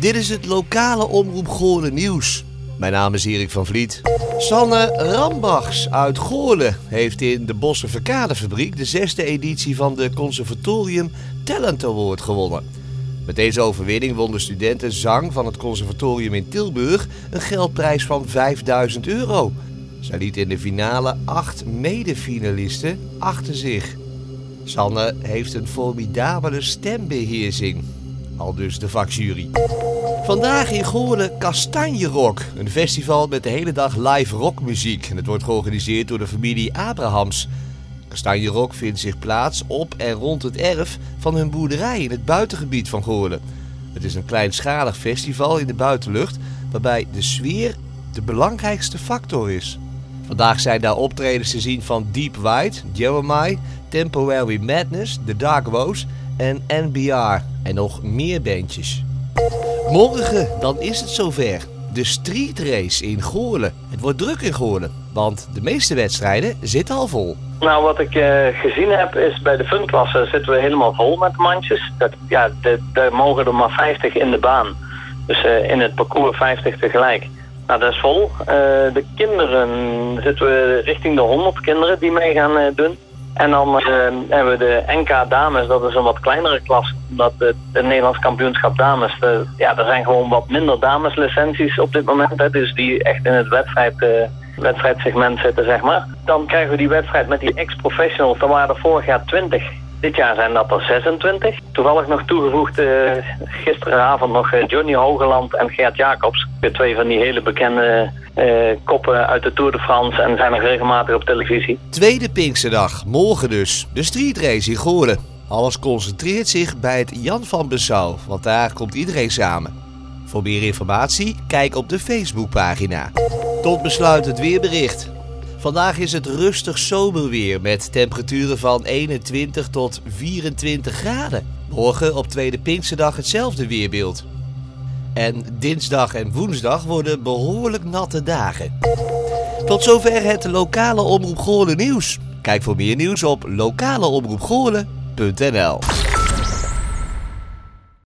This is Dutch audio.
Dit is het lokale Omroep Goorlen nieuws. Mijn naam is Erik van Vliet. Sanne Rambachs uit Goorlen heeft in de Bosse Verkadefabriek de zesde editie van de Conservatorium Talent Award gewonnen. Met deze overwinning won de studenten zang van het conservatorium in Tilburg een geldprijs van 5000 euro. Zij liet in de finale acht medefinalisten achter zich. Sanne heeft een formidabele stembeheersing. Al dus de vakjury. Vandaag in Goorlen Kastanje Rock. Een festival met de hele dag live rockmuziek. En het wordt georganiseerd door de familie Abrahams. Kastanje Rock vindt zich plaats op en rond het erf van hun boerderij in het buitengebied van Goorlen. Het is een kleinschalig festival in de buitenlucht waarbij de sfeer de belangrijkste factor is. Vandaag zijn daar optredens te zien van Deep White, Jeremiah, Temporary Madness, The Dark Rose en NBR en nog meer bandjes. Morgen, dan is het zover. De street race in Goorlen. Het wordt druk in Goorlen, want de meeste wedstrijden zitten al vol. Nou, wat ik uh, gezien heb is bij de funklasse zitten we helemaal vol met mandjes. Dat, ja, daar mogen er maar 50 in de baan. Dus uh, in het parcours 50 tegelijk. Nou, dat is vol. Uh, de kinderen zitten we richting de 100 kinderen die mee gaan doen. En dan uh, hebben we de NK Dames, dat is een wat kleinere klas. Omdat het, het Nederlands kampioenschap dames, de, ja, er zijn gewoon wat minder dameslicenties op dit moment. Hè, dus die echt in het wedstrijd, uh, wedstrijdsegment zitten, zeg maar. Dan krijgen we die wedstrijd met die ex-professionals, daar waren er vorig jaar 20. Dit jaar zijn dat er 26. Toevallig nog toegevoegd uh, gisteravond nog Johnny Hogeland en Gert Jacobs. Twee van die hele bekende uh, koppen uit de Tour de France en zijn nog regelmatig op televisie. Tweede Pinksterdag, morgen dus. De streetrace in Goorlen. Alles concentreert zich bij het Jan van Besouw, want daar komt iedereen samen. Voor meer informatie, kijk op de Facebookpagina. Tot besluit het weerbericht. Vandaag is het rustig zomerweer met temperaturen van 21 tot 24 graden. Morgen op Tweede Pinksterdag hetzelfde weerbeeld. En dinsdag en woensdag worden behoorlijk natte dagen. Tot zover het lokale Omroep Goorlen nieuws. Kijk voor meer nieuws op lokaleomroepgoorlen.nl